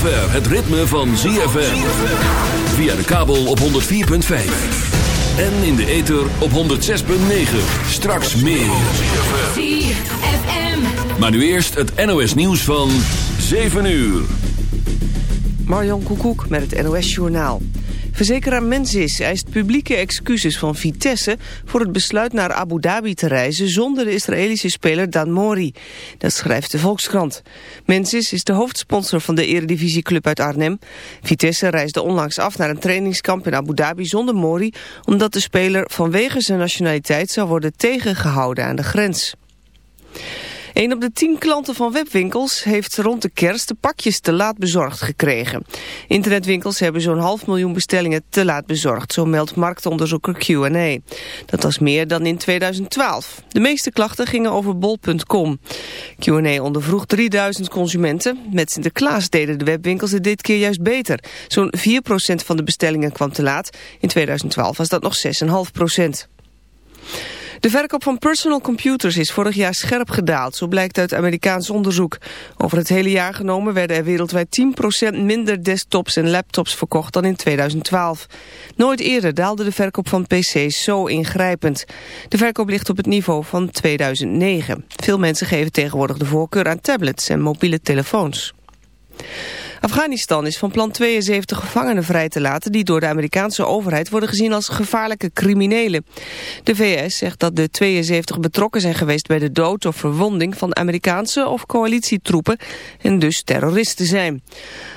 zover het ritme van ZFM. Via de kabel op 104.5. En in de ether op 106.9. Straks meer. ZFM. Maar nu eerst het NOS nieuws van 7 uur. Marjon Koekoek met het NOS Journaal. Verzekeraar Mensis eist publieke excuses van Vitesse... voor het besluit naar Abu Dhabi te reizen zonder de Israëlische speler Dan Mori. Dat schrijft de Volkskrant. Mensis is de hoofdsponsor van de eredivisieclub uit Arnhem. Vitesse reisde onlangs af naar een trainingskamp in Abu Dhabi zonder Mori... omdat de speler vanwege zijn nationaliteit zou worden tegengehouden aan de grens. Een op de tien klanten van webwinkels heeft rond de kerst de pakjes te laat bezorgd gekregen. Internetwinkels hebben zo'n half miljoen bestellingen te laat bezorgd, zo meldt marktonderzoeker Q&A. Dat was meer dan in 2012. De meeste klachten gingen over bol.com. Q&A ondervroeg 3000 consumenten. Met Sinterklaas deden de webwinkels het dit keer juist beter. Zo'n 4% van de bestellingen kwam te laat. In 2012 was dat nog 6,5%. De verkoop van personal computers is vorig jaar scherp gedaald, zo blijkt uit Amerikaans onderzoek. Over het hele jaar genomen werden er wereldwijd 10% minder desktops en laptops verkocht dan in 2012. Nooit eerder daalde de verkoop van pc's zo ingrijpend. De verkoop ligt op het niveau van 2009. Veel mensen geven tegenwoordig de voorkeur aan tablets en mobiele telefoons. Afghanistan is van plan 72 gevangenen vrij te laten... die door de Amerikaanse overheid worden gezien als gevaarlijke criminelen. De VS zegt dat de 72 betrokken zijn geweest bij de dood of verwonding... van Amerikaanse of coalitietroepen en dus terroristen zijn.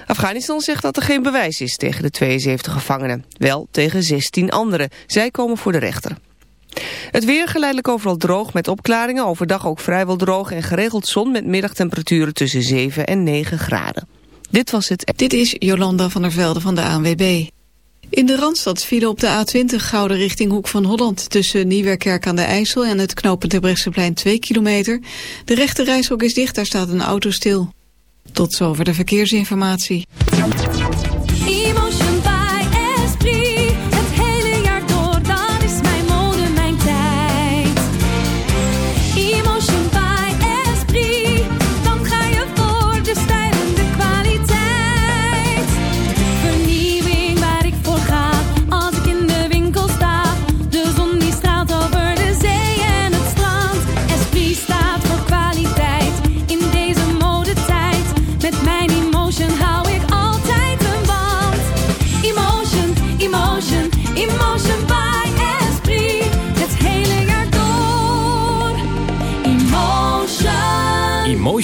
Afghanistan zegt dat er geen bewijs is tegen de 72 gevangenen. Wel tegen 16 anderen. Zij komen voor de rechter. Het weer geleidelijk overal droog met opklaringen. Overdag ook vrijwel droog en geregeld zon met middagtemperaturen tussen 7 en 9 graden. Dit was het. Dit is Jolanda van der Velde van de ANWB. In de Randstad vielen op de A20 Gouden richting Hoek van Holland... tussen Nieuwerkerk aan de IJssel en het knooppunt Terbrechtseplein 2 kilometer. De rechte reishok is dicht, daar staat een auto stil. Tot zover de verkeersinformatie.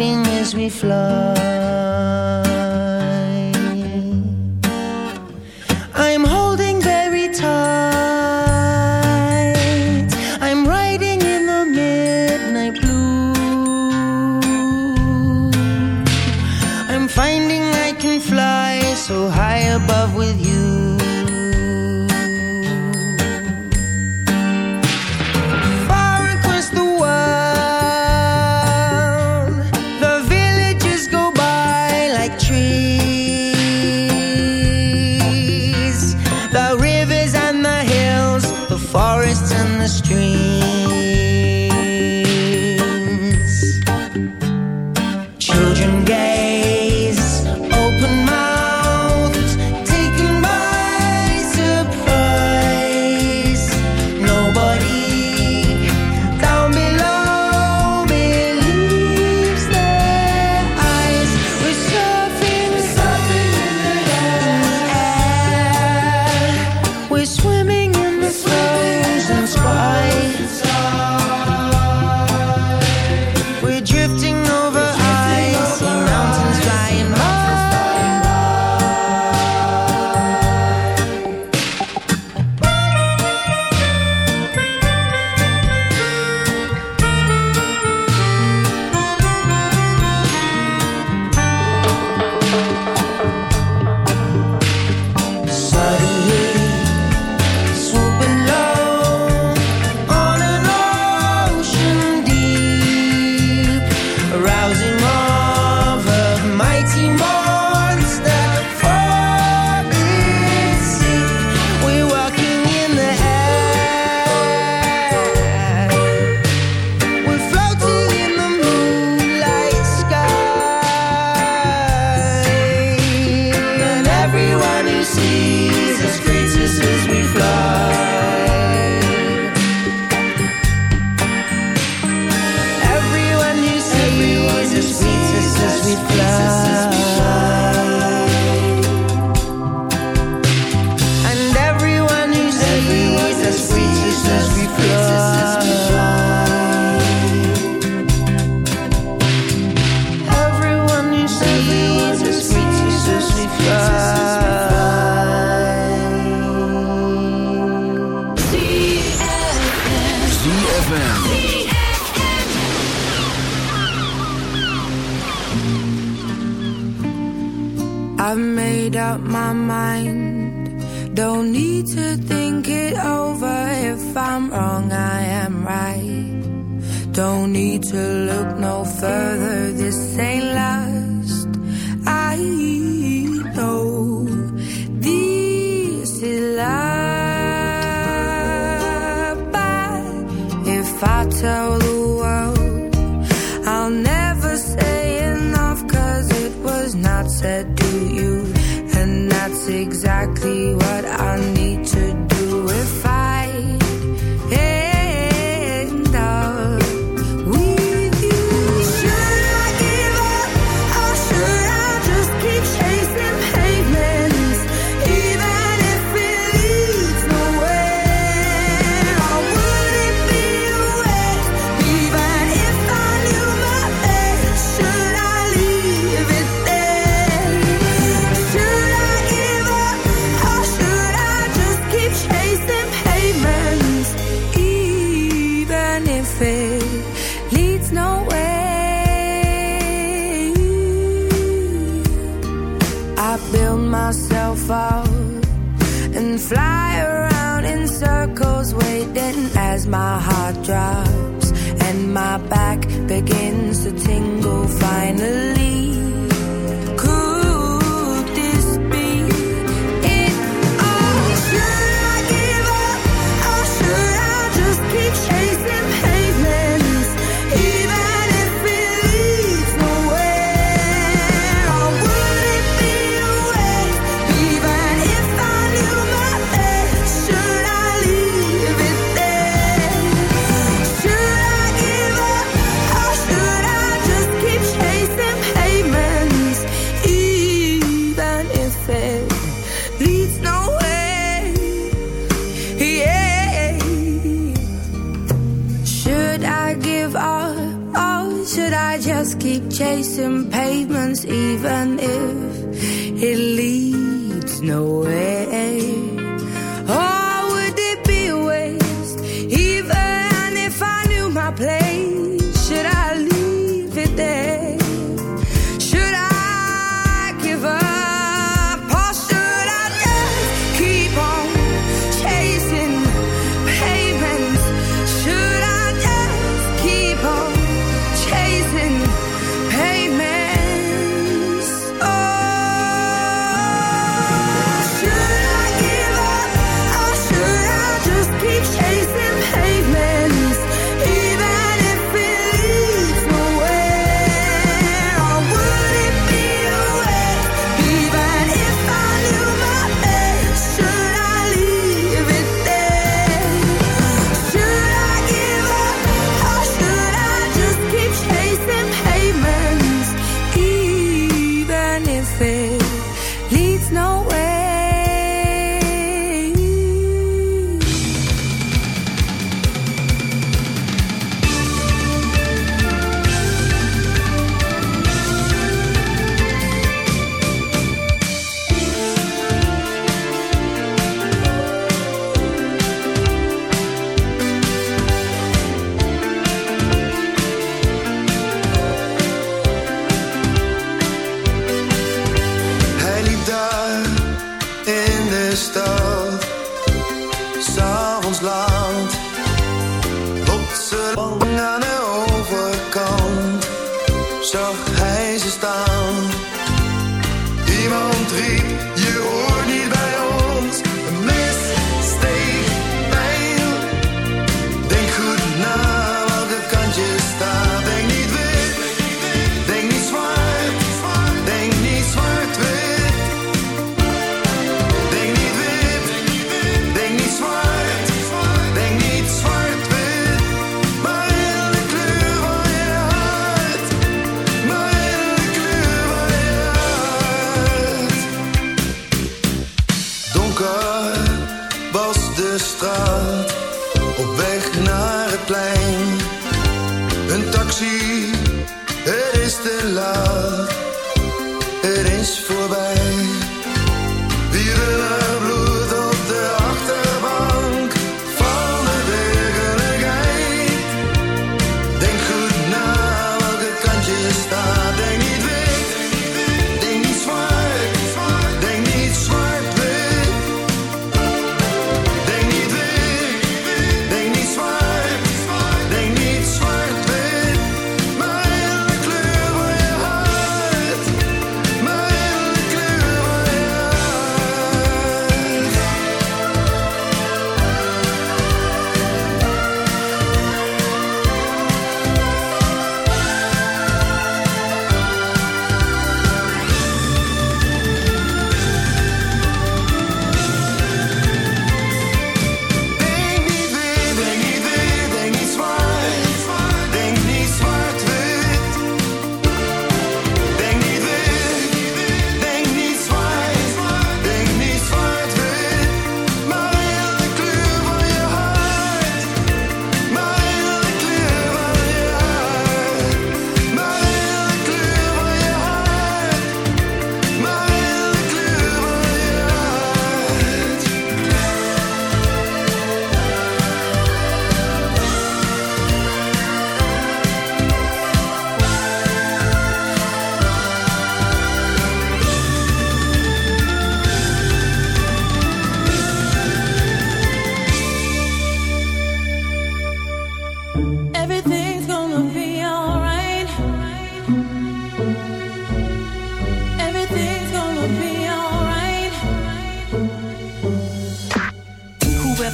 As we fly.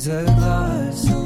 days at.